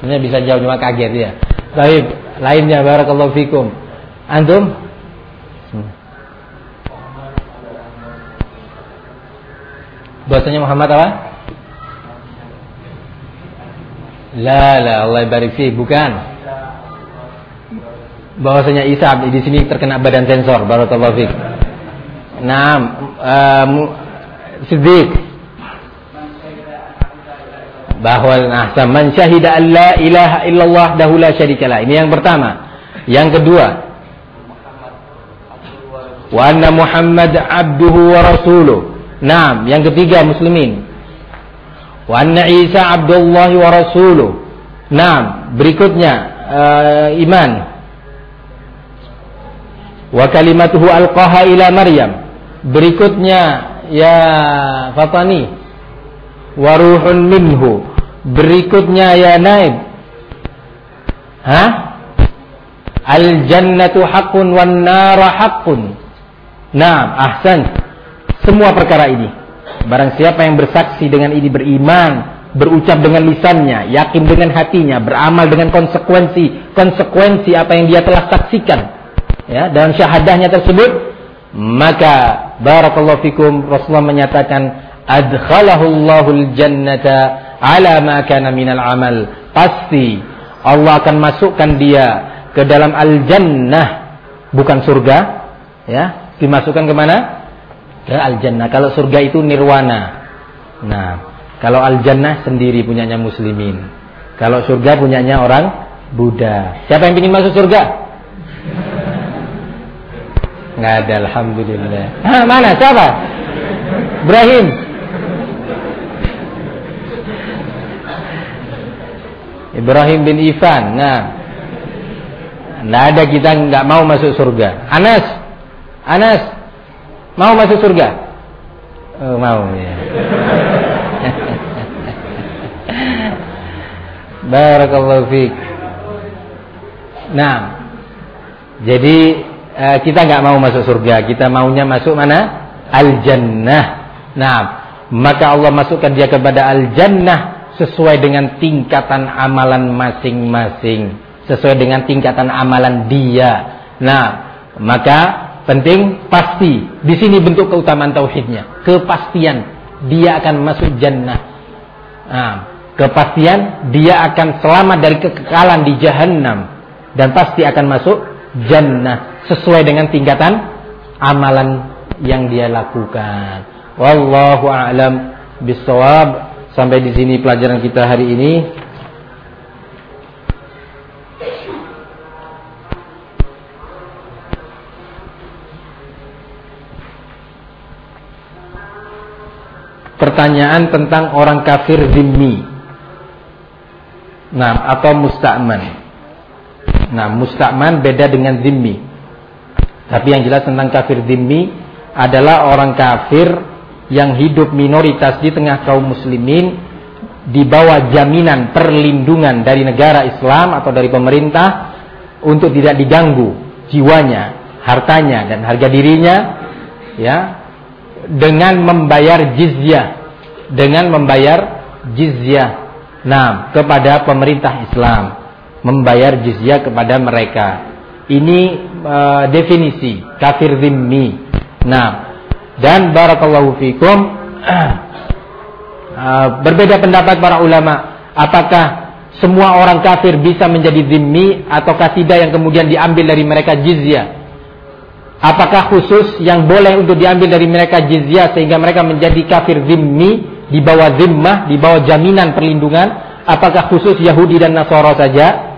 Sebenarnya bisa jawab cuma kaget ya. Baik, lainnya barakallahu fikum. Antum? Bahasanya Muhammad apa? La la Allah barik fi bukan. Bahwasanya Isa di sini terkena badan sensor barakallahu fik. Naam, uh, Siddiq bahwa nah man syahida an la ilaha illallah dahu la syarikalah. Ini yang pertama. Yang kedua, wa anna Muhammad abduhu wa rasuluh. Nah, yang ketiga muslimin. Wa anna Isa Abdullah wa rasuluh. Nah, berikutnya uh, iman. Wa kalimatuhu alqaha ila Maryam. Berikutnya ya Fatani. Wa ruhun minhu. Berikutnya ya Naib. Hah? Al jannatu haqqun wan nara haqqun. Nah, ahsan. Semua perkara ini. Barang siapa yang bersaksi dengan ini beriman, berucap dengan lisannya, yakin dengan hatinya, beramal dengan konsekuensi, konsekuensi apa yang dia telah saksikan. Ya, dalam syahadahnya tersebut, maka barakallahu fikum Rasulullah menyatakan adkhalahu Allahul jannata ala ma kana minal amal. Pasti Allah akan masukkan dia ke dalam al-jannah bukan surga ya dimasukkan ke al-jannah. Kalau surga itu nirwana. Nah kalau al-jannah sendiri punyanya muslimin. Kalau surga punyanya orang Buddha. Siapa yang ingin masuk surga? Nggak ada alhamdulillah. Ah, mana? Siapa? Ibrahim. Ibrahim bin Ifan. Nah, tidak ada kita nggak mau masuk surga. Anas, Anas, mau masuk surga? Oh, mau ya. <laughs> Barakallahu fiik. Nah, jadi uh, kita nggak mau masuk surga, kita maunya masuk mana? Al Jannah. Nah, maka Allah masukkan dia kepada Al Jannah sesuai dengan tingkatan amalan masing-masing, sesuai dengan tingkatan amalan dia. Nah, maka penting pasti di sini bentuk keutamaan tauhidnya, kepastian dia akan masuk jannah. Nah, kepastian dia akan selamat dari kekekalan di jahanam dan pasti akan masuk jannah sesuai dengan tingkatan amalan yang dia lakukan. Wallahu a'lam bisawab. Sampai di sini pelajaran kita hari ini. Pertanyaan tentang orang kafir zimmi. Nah, atau musta'man. Nah, musta'man beda dengan zimmi. Tapi yang jelas tentang kafir zimmi adalah orang kafir yang hidup minoritas di tengah kaum muslimin di bawah jaminan perlindungan dari negara Islam atau dari pemerintah untuk tidak diganggu jiwanya, hartanya dan harga dirinya ya dengan membayar jizyah. Dengan membayar jizyah. Nah kepada pemerintah Islam. Membayar jizyah kepada mereka. Ini uh, definisi. Kafir zimmi. Nah dan barakallahu fikum. Uh, <clears throat> berbeda pendapat para ulama. Apakah semua orang kafir bisa menjadi zimmi ataukah tidak yang kemudian diambil dari mereka jizyah apakah khusus yang boleh untuk diambil dari mereka jizyah sehingga mereka menjadi kafir zimmi di bawah zimmah di bawah jaminan perlindungan? Apakah khusus Yahudi dan Nasara saja?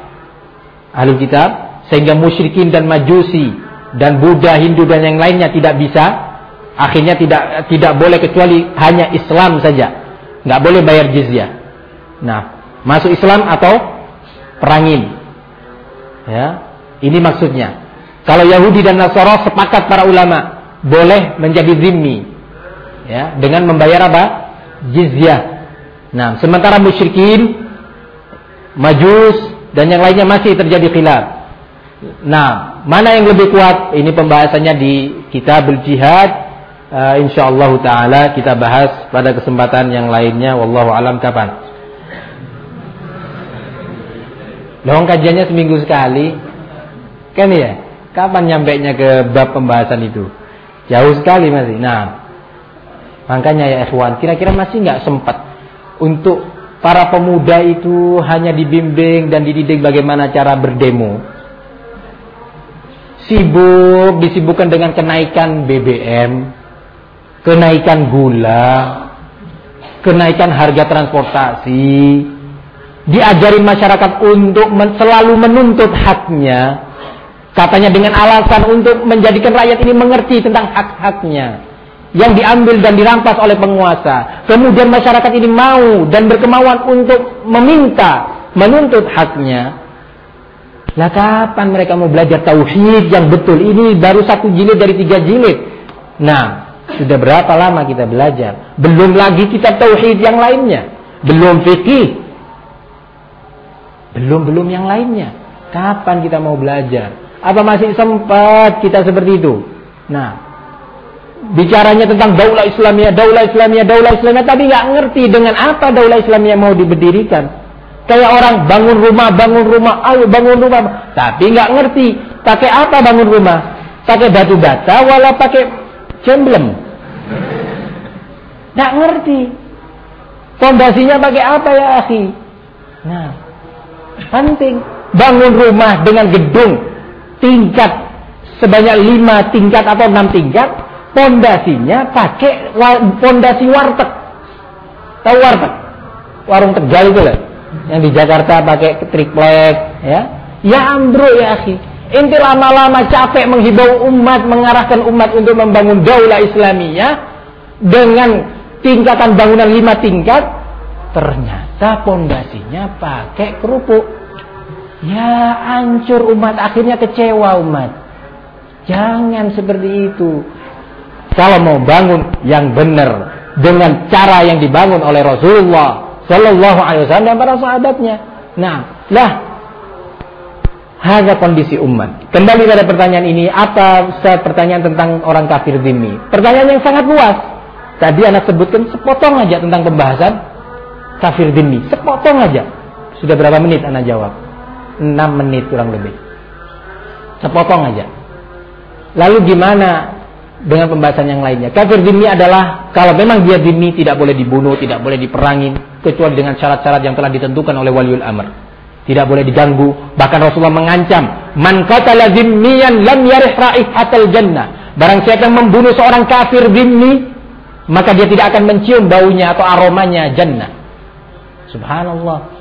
Ahli kitab? Sehingga musyrikin dan majusi dan Buddha, Hindu dan yang lainnya tidak bisa? Akhirnya tidak tidak boleh kecuali hanya Islam saja. Nggak boleh bayar jizyah. Nah masuk Islam atau perangin? Ya ini maksudnya kalau Yahudi dan Nasara sepakat para ulama boleh menjadi zimmi. Ya dengan membayar apa? Jizyah. Nah sementara musyrikin majus dan yang lainnya masih terjadi khilaf. Nah mana yang lebih kuat? Ini pembahasannya di kitabul jihad. Uh, insyaallah taala kita bahas pada kesempatan yang lainnya. Wallahu alam kapan? Dong kajiannya seminggu sekali. Kan ya kapan nyampe nya ke bab pembahasan itu? Jauh sekali masih nah makanya ya ikhwan kira-kira masih nggak sempat untuk para pemuda itu hanya dibimbing dan dididik bagaimana cara berdemo? Sibuk disibukkan dengan kenaikan BBM kenaikan gula, kenaikan harga transportasi, diajarin masyarakat untuk men selalu menuntut haknya, katanya dengan alasan untuk menjadikan rakyat ini mengerti tentang hak-haknya. yang diambil dan dirampas oleh penguasa. Kemudian masyarakat ini mau dan berkemauan untuk meminta, menuntut haknya. Lah kapan mereka mau belajar tauhid yang betul? Ini baru satu jilid dari tiga jilid. Nah, sudah berapa lama kita belajar? Belum lagi kitab tauhid yang lainnya. Belum fikih. Belum-belum yang lainnya. Kapan kita mau belajar? Apa masih sempat kita seperti itu? Nah, bicaranya tentang daulah Islamiyah, daulah Islamiyah, daulah Islamiyah, tapi nggak ngerti dengan apa daulah Islamiyah mau diberdirikan. Kayak orang bangun rumah, bangun rumah, ayo bangun rumah, tapi nggak ngerti pakai apa bangun rumah, pakai batu bata, wala pakai cemblem, nggak ngerti. Fondasinya pakai apa ya akhi? Nah, penting bangun rumah dengan gedung tingkat sebanyak lima tingkat atau enam tingkat, pondasinya pakai pondasi warteg. Tahu warteg? Warung Tegal itu lah. Yang di Jakarta pakai triplek, ya. Ya ambruk ya akhi. Inti lama-lama capek menghibau umat, mengarahkan umat untuk membangun daulah Islamiyah dengan tingkatan bangunan lima tingkat, ternyata pondasinya pakai kerupuk. Ya hancur umat, akhirnya kecewa umat. Jangan seperti itu. Kalau mau bangun yang benar dengan cara yang dibangun oleh Rasulullah Shallallahu Alaihi Wasallam dan para sahabatnya. Nah, lah Harga kondisi umat. Kembali pada pertanyaan ini, apa pertanyaan tentang orang kafir dimi? Pertanyaan yang sangat luas. Tadi anak sebutkan sepotong aja tentang pembahasan kafir dimi. Sepotong aja. Sudah berapa menit anak jawab? 6 menit kurang lebih. Sepotong aja. Lalu gimana dengan pembahasan yang lainnya? Kafir dimi adalah kalau memang dia dimi tidak boleh dibunuh, tidak boleh diperangin kecuali dengan syarat-syarat yang telah ditentukan oleh waliul amr. Tidak boleh diganggu. Bahkan Rasulullah mengancam, "Man qatala dhimmiyan lam yarih raihatal jannah." Barang siapa yang membunuh seorang kafir dhimmi, maka dia tidak akan mencium baunya atau aromanya jannah. Subhanallah.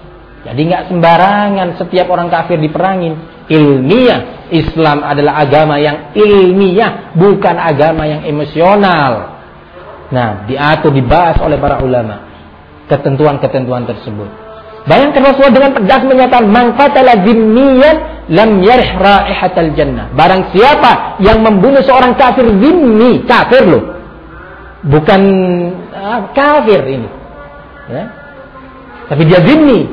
Jadi nggak sembarangan setiap orang kafir diperangin. Ilmiah, Islam adalah agama yang ilmiah, bukan agama yang emosional. Nah, diatur, dibahas oleh para ulama ketentuan-ketentuan tersebut. Bayangkan Rasulullah dengan tegas menyatakan man zimmiyan lam yarih raihatal jannah. Barang siapa yang membunuh seorang kafir zimmi, kafir loh. Bukan uh, kafir ini. Ya. Tapi dia zimmi,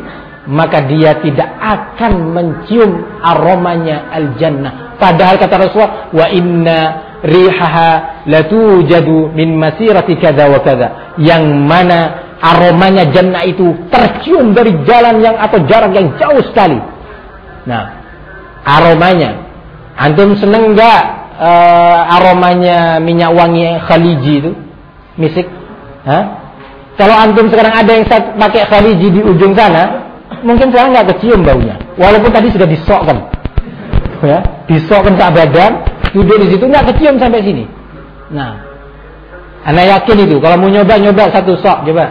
maka dia tidak akan mencium aromanya al-jannah. Padahal kata Rasulullah, wa inna rihaha latujadu min masirati kada wa kada. Yang mana aromanya jannah itu tercium dari jalan yang atau jarak yang jauh sekali. Nah, aromanya. Antum seneng nggak uh, aromanya minyak wangi khaliji itu? Misik? Hah? Kalau antum sekarang ada yang pakai khaliji di ujung sana, mungkin sekarang nggak kecium baunya. Walaupun tadi sudah disokkan. Ya, disokkan ke badan, duduk di situ nggak kecium sampai sini. Nah, anda yakin itu kalau mau nyoba nyoba satu sok coba.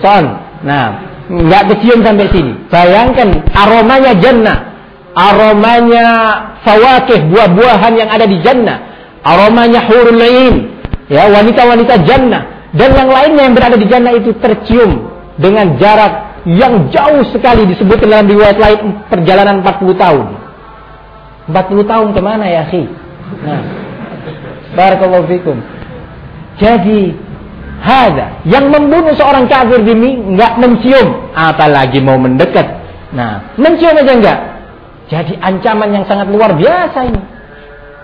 Son. Nah, nggak kecium sampai sini. Bayangkan aromanya jannah, aromanya fawakih buah-buahan yang ada di jannah, aromanya hurul lain, ya wanita-wanita jannah dan yang lainnya yang berada di jannah itu tercium dengan jarak yang jauh sekali disebutkan dalam riwayat lain perjalanan 40 tahun. 40 tahun ke mana ya, akhi? Nah, barakallahu fikum. Jadi, hada yang membunuh seorang kafir ini nggak mencium, apalagi mau mendekat. Nah, mencium aja enggak. Jadi ancaman yang sangat luar biasa ini.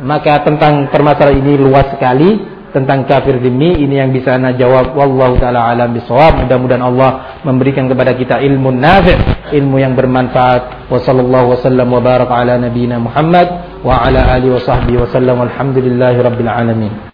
Maka tentang permasalahan ini luas sekali tentang kafir demi ini yang bisa anda jawab wallahu taala alam bisawab. Mudah-mudahan Allah memberikan kepada kita ilmu nafi' ilmu yang bermanfaat. Wa sallallahu wasallam wa baraka ala nabiyyina Muhammad wa ala alihi wa sahbihi wasallam walhamdulillahi rabbil alamin